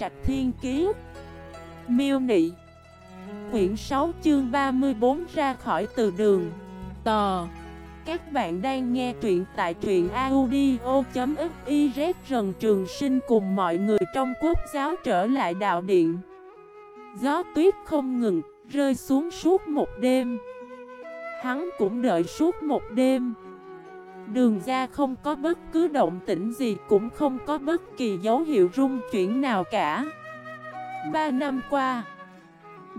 Trạch Thiên Kiế Miêu Nị. Quyển 6 chương 34 ra khỏi từ đường. Tò. Các bạn đang nghe truyện tại truyện audio.xyz Rần Trường Sinh cùng mọi người trong quốc giáo trở lại đạo điện. Gió tuyết không ngừng, rơi xuống suốt một đêm. Hắn cũng đợi suốt một đêm. Đường ra không có bất cứ động tĩnh gì, cũng không có bất kỳ dấu hiệu rung chuyển nào cả. Ba năm qua,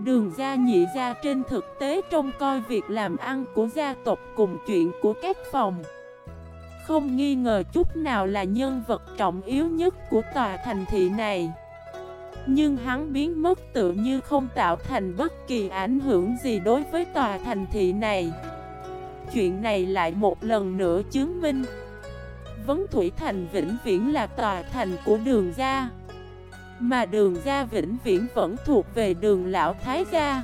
Đường ra nhị ra trên thực tế trông coi việc làm ăn của gia tộc cùng chuyện của các phòng. Không nghi ngờ chút nào là nhân vật trọng yếu nhất của tòa thành thị này. Nhưng hắn biến mất tự như không tạo thành bất kỳ ảnh hưởng gì đối với tòa thành thị này. Chuyện này lại một lần nữa chứng minh. Vấn Thủy Thành vĩnh viễn là tòa thành của đường gia. Mà đường gia vĩnh viễn vẫn thuộc về đường lão thái gia.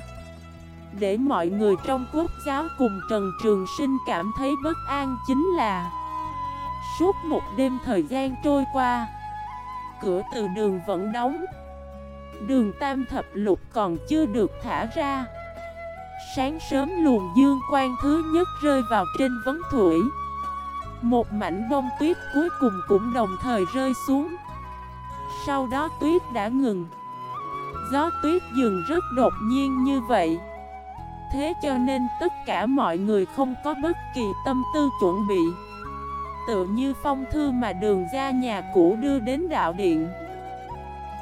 Để mọi người trong quốc giáo cùng Trần Trường Sinh cảm thấy bất an chính là, Suốt một đêm thời gian trôi qua, Cửa từ đường vẫn đóng. Đường tam thập lục còn chưa được thả ra. Sáng sớm luồng dương quan thứ nhất rơi vào trên vấn thủy. Một mảnh bông tuyết cuối cùng cũng đồng thời rơi xuống. Sau đó tuyết đã ngừng. Gió tuyết dừng rất đột nhiên như vậy. Thế cho nên tất cả mọi người không có bất kỳ tâm tư chuẩn bị. Tự như phong thư mà đường ra nhà cũ đưa đến đạo điện.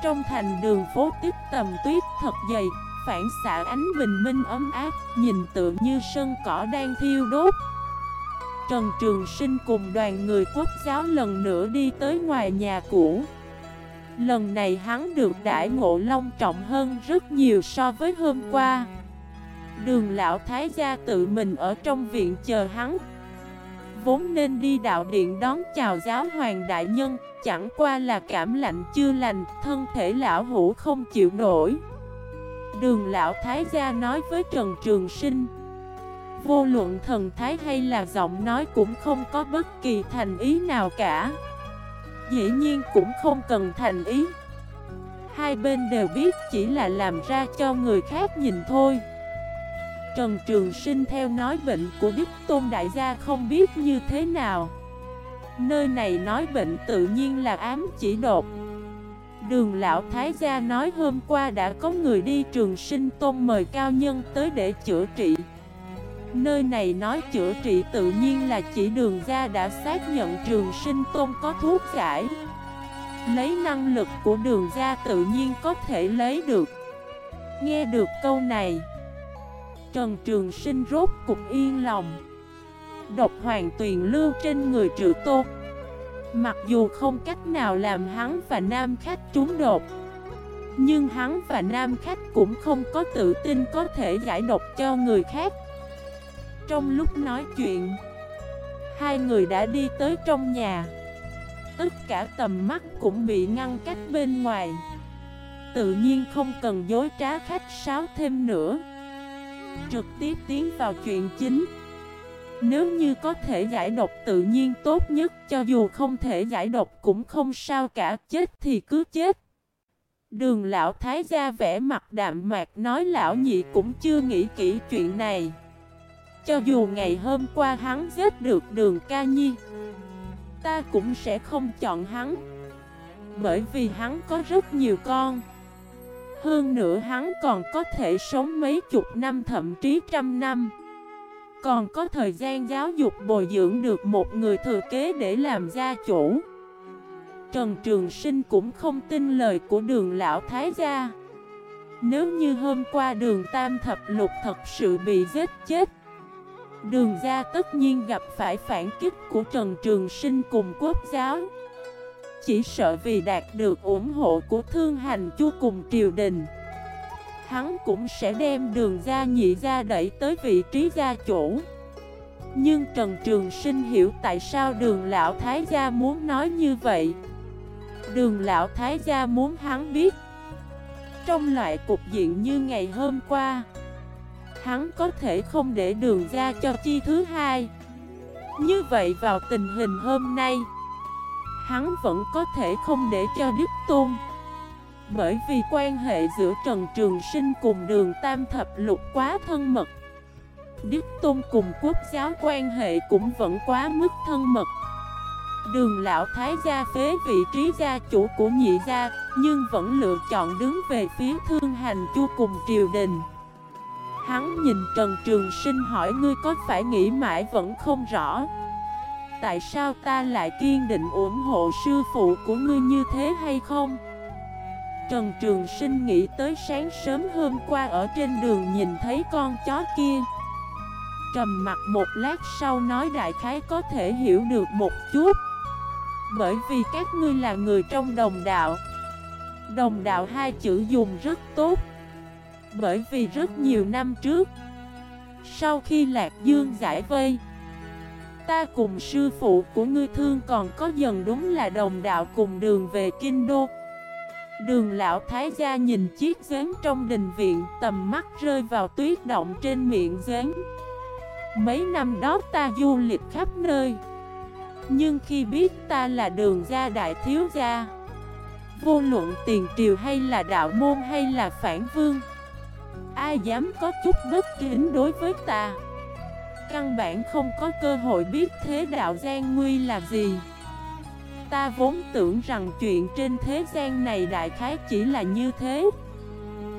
Trong thành đường phố tiếp tầm tuyết thật dày phản xạ ánh bình minh ấm áp, nhìn tựa như sân cỏ đang thiêu đốt. Trần Trường Sinh cùng đoàn người quốc giáo lần nữa đi tới ngoài nhà cũ. Lần này hắn được đãi ngộ long trọng hơn rất nhiều so với hôm qua. Đường lão thái gia tự mình ở trong viện chờ hắn. Vốn nên đi đạo điện đón chào giáo hoàng đại nhân, chẳng qua là cảm lạnh chưa lành, thân thể lão hủ không chịu nổi. Đường lão thái gia nói với Trần Trường Sinh. Vô luận thần thái hay là giọng nói cũng không có bất kỳ thành ý nào cả. Dĩ nhiên cũng không cần thành ý. Hai bên đều biết chỉ là làm ra cho người khác nhìn thôi. Trần Trường Sinh theo nói bệnh của Đức Tôn Đại gia không biết như thế nào. Nơi này nói bệnh tự nhiên là ám chỉ đột Đường lão thái gia nói hôm qua đã có người đi trường sinh tôn mời cao nhân tới để chữa trị. Nơi này nói chữa trị tự nhiên là chỉ đường gia đã xác nhận trường sinh tôn có thuốc giải. Lấy năng lực của đường gia tự nhiên có thể lấy được. Nghe được câu này, Trần Trường Sinh rốt cục yên lòng. Độc hoàng tuyền lưu trên người trừ tôn. Mặc dù không cách nào làm hắn và nam khách trúng đột, Nhưng hắn và nam khách cũng không có tự tin có thể giải độc cho người khác. Trong lúc nói chuyện, Hai người đã đi tới trong nhà. Tất cả tầm mắt cũng bị ngăn cách bên ngoài. Tự nhiên không cần dối trá khách sáo thêm nữa. Trực tiếp tiến vào chuyện chính nếu như có thể giải độc tự nhiên tốt nhất, cho dù không thể giải độc cũng không sao cả, chết thì cứ chết. Đường lão thái gia vẻ mặt đạm mạc nói lão nhị cũng chưa nghĩ kỹ chuyện này. Cho dù ngày hôm qua hắn giết được đường ca nhi, Ta cũng sẽ không chọn hắn Bởi vì hắn có rất nhiều con Hơn nữa hắn còn có thể sống mấy chục năm, thậm chí trăm năm còn có thời gian giáo dục bồi dưỡng được một người thừa kế để làm gia chủ. Trần Trường Sinh cũng không tin lời của đường lão thái gia. Nếu như hôm qua đường Tam Thập Lục thật sự bị giết chết, Đường gia tất nhiên gặp phải phản kích của Trần Trường Sinh cùng quốc giáo. Chỉ sợ vì đạt được ủng hộ của thương hành chu cùng triều đình hắn cũng sẽ đem đường gia nhị gia đẩy tới vị trí gia chủ. Nhưng Trần Trường Sinh hiểu tại sao đường lão thái gia muốn nói như vậy. Đường lão thái gia muốn hắn biết. Trong loại cục diện như ngày hôm qua, Hắn có thể không để đường ra cho chi thứ hai. Như vậy vào tình hình hôm nay, Hắn vẫn có thể không để cho Đức Tôn bởi vì quan hệ giữa Trần Trường Sinh cùng đường Tam Thập Lục quá thân mật, Đức Tôn cùng quốc giáo quan hệ cũng vẫn quá mức thân mật. Đường lão thái gia phế vị trí gia chủ của nhị gia, Nhưng vẫn lựa chọn đứng về phía thương hành chu cùng triều đình. Hắn nhìn Trần Trường Sinh hỏi, ngươi có phải nghĩ mãi vẫn không rõ? Tại sao ta lại kiên định ủng hộ sư phụ của ngươi như thế hay không? Trần Trường Sinh nghĩ tới sáng sớm hôm qua ở trên đường nhìn thấy con chó kia. Trầm mặt một lát sau nói đại khái có thể hiểu được một chút. Bởi vì các ngươi là người trong đồng đạo. Đồng đạo hai chữ dùng rất tốt. Bởi vì rất nhiều năm trước, Sau khi Lạc Dương giải vây, Ta cùng sư phụ của ngươi thương còn có dần đúng là đồng đạo cùng đường về Kinh Đô. Đường lão thái gia nhìn chiếc giếng trong đình viện, Tầm mắt rơi vào tuyết động trên miệng giếng. Mấy năm đó ta du lịch khắp nơi, Nhưng khi biết ta là đường gia đại thiếu gia, Vô luận tiền triều hay là đạo môn hay là phản vương, Ai dám có chút bất kính đối với ta. Căn bản không có cơ hội biết thế đạo gian nguy là gì. Ta vốn tưởng rằng chuyện trên thế gian này đại khái chỉ là như thế.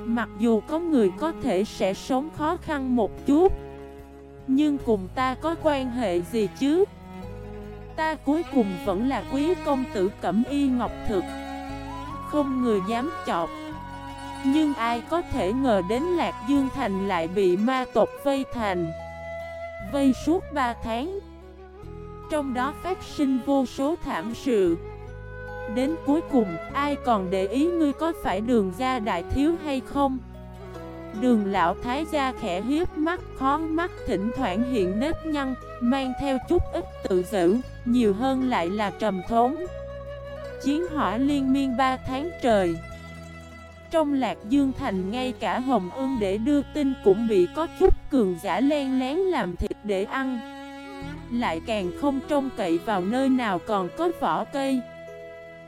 Mặc dù có người có thể sẽ sống khó khăn một chút, Nhưng cùng ta có quan hệ gì chứ? Ta cuối cùng vẫn là quý công tử Cẩm Y Ngọc Thực. Không người dám chọc, Nhưng ai có thể ngờ đến Lạc Dương Thành lại bị ma tộc vây thành, Vây suốt 3 tháng. Trong đó phát sinh vô số thảm sự. Đến cuối cùng, ai còn để ý ngươi có phải đường gia đại thiếu hay không? Đường lão thái gia khẽ hiếp mắt khó mắt thỉnh thoảng hiện nếp nhăn Mang theo chút ít tự giữ Nhiều hơn lại là trầm thốn. Chiến hỏa liên miên ba tháng trời. Trong lạc dương thành ngay cả hồng ương để đưa tin cũng bị có chút cường giả len lén làm thịt để ăn. Lại càng không trông cậy vào nơi nào còn có vỏ cây.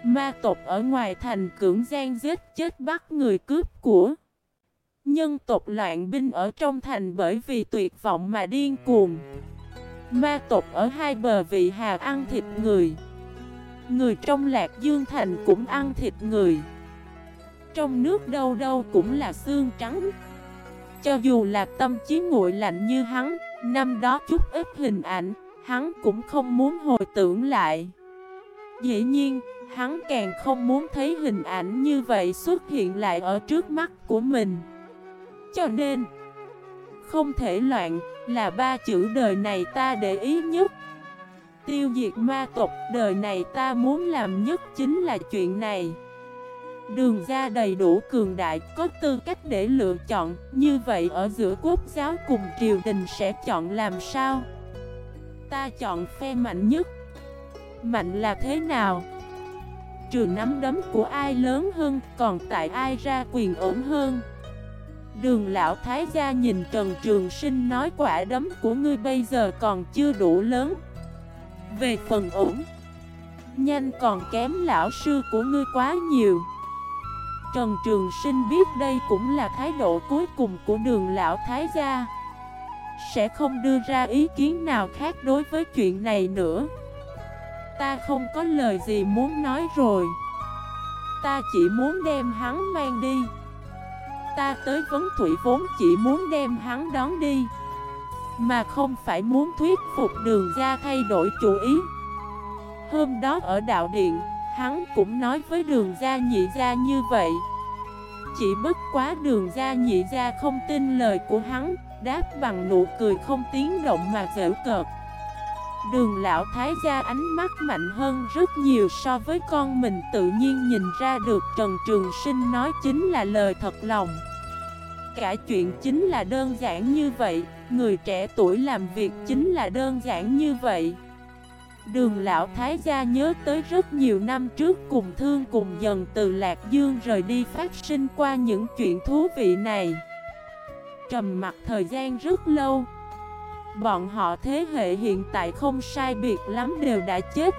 Ma tộc ở ngoài thành cưỡng gian giết chết bắt người cướp của Nhân tộc loạn binh ở trong thành bởi vì tuyệt vọng mà điên cuồng. Ma tộc ở hai bờ vị hà ăn thịt người. Người trong lạc dương thành cũng ăn thịt người. Trong nước đâu đâu cũng là xương trắng. Cho dù là tâm trí nguội lạnh như hắn, Năm đó chút ít hình ảnh Hắn cũng không muốn hồi tưởng lại. Dĩ nhiên, Hắn càng không muốn thấy hình ảnh như vậy xuất hiện lại ở trước mắt của mình. Cho nên, Không thể loạn là ba chữ đời này ta để ý nhất. Tiêu diệt ma tộc, đời này ta muốn làm nhất chính là chuyện này. Đường ra đầy đủ cường đại, có tư cách để lựa chọn. Như vậy ở giữa quốc giáo cùng triều đình sẽ chọn làm sao? Ta chọn phe mạnh nhất. Mạnh là thế nào? Trừ nắm đấm của ai lớn hơn, Còn tại ai ra quyền ổn hơn? Đường lão thái gia nhìn Trần Trường Sinh nói quả đấm của ngươi bây giờ còn chưa đủ lớn. Về phần ổn, Nhanh còn kém lão sư của ngươi quá nhiều. Trần Trường Sinh biết đây cũng là thái độ cuối cùng của đường lão thái gia. Sẽ không đưa ra ý kiến nào khác đối với chuyện này nữa. Ta không có lời gì muốn nói rồi. Ta chỉ muốn đem hắn mang đi. Ta tới vấn thủy vốn chỉ muốn đem hắn đón đi, Mà không phải muốn thuyết phục đường ra thay đổi chủ ý. Hôm đó ở đạo điện, Hắn cũng nói với đường ra nhị ra như vậy. Chỉ bất quá đường ra nhị ra không tin lời của hắn. Đáp bằng nụ cười không tiếng động mà dễu cợt. Đường lão thái gia ánh mắt mạnh hơn rất nhiều so với con mình tự nhiên nhìn ra được Trần Trường Sinh nói chính là lời thật lòng. Cả chuyện chính là đơn giản như vậy, người trẻ tuổi làm việc chính là đơn giản như vậy. Đường lão thái gia nhớ tới rất nhiều năm trước cùng thương cùng dần từ Lạc Dương rời đi phát sinh qua những chuyện thú vị này. Trầm mặt thời gian rất lâu. Bọn họ thế hệ hiện tại không sai biệt lắm đều đã chết.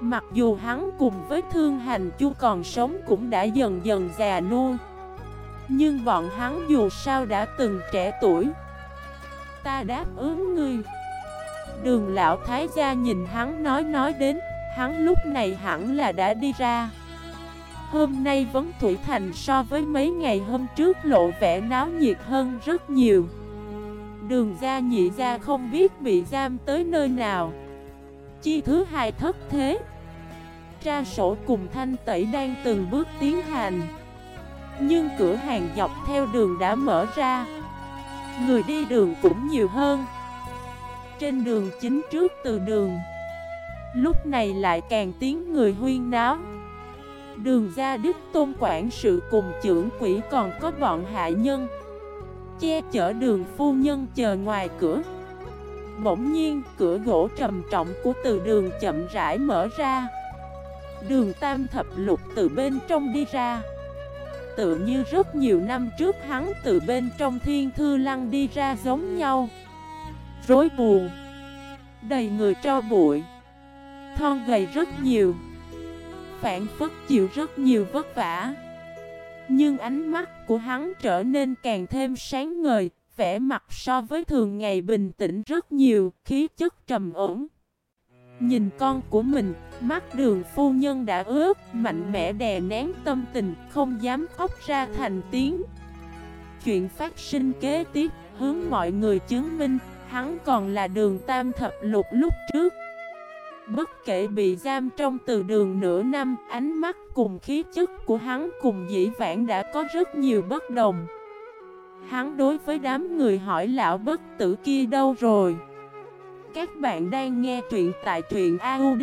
Mặc dù hắn cùng với Thương Hành Chu còn sống cũng đã dần dần già nua. Nhưng bọn hắn dù sao đã từng trẻ tuổi. Ta đáp ứng ngươi. Đường lão thái gia nhìn hắn nói nói đến, Hắn lúc này hẳn là đã đi ra. Hôm nay Vấn Thủy Thành so với mấy ngày hôm trước lộ vẻ náo nhiệt hơn rất nhiều. Đường ra nhị ra không biết bị giam tới nơi nào. Chi thứ hai thất thế. Tra sổ cùng thanh tẩy đang từng bước tiến hành. Nhưng cửa hàng dọc theo đường đã mở ra. Người đi đường cũng nhiều hơn. Trên đường chính trước từ đường. Lúc này lại càng tiếng người huyên náo. Đường ra đức tôn quản sự cùng trưởng quỷ còn có bọn hạ nhân. Che chở đường phu nhân chờ ngoài cửa. Bỗng nhiên, cửa gỗ trầm trọng của từ đường chậm rãi mở ra. Đường tam thập lục từ bên trong đi ra. Tự như rất nhiều năm trước hắn từ bên trong thiên thư lăng đi ra giống nhau. Rối buồn. Đầy người cho bụi. Thon gầy rất nhiều. Phản phất chịu rất nhiều vất vả. Nhưng ánh mắt của hắn trở nên càng thêm sáng ngời, Vẻ mặt so với thường ngày bình tĩnh rất nhiều, Khí chất trầm ổn. Nhìn con của mình, Mắt đường phu nhân đã ướt, Mạnh mẽ đè nén tâm tình, Không dám khóc ra thành tiếng. Chuyện phát sinh kế tiếp Hướng mọi người chứng minh, Hắn còn là đường tam thập lục lúc trước. Bất kể bị giam trong từ đường nửa năm, Ánh mắt cùng khí chất của hắn cùng dĩ vãng đã có rất nhiều bất đồng. Hắn đối với đám người hỏi lão bất tử kia đâu rồi? Các bạn đang nghe truyện tại truyện audio.fif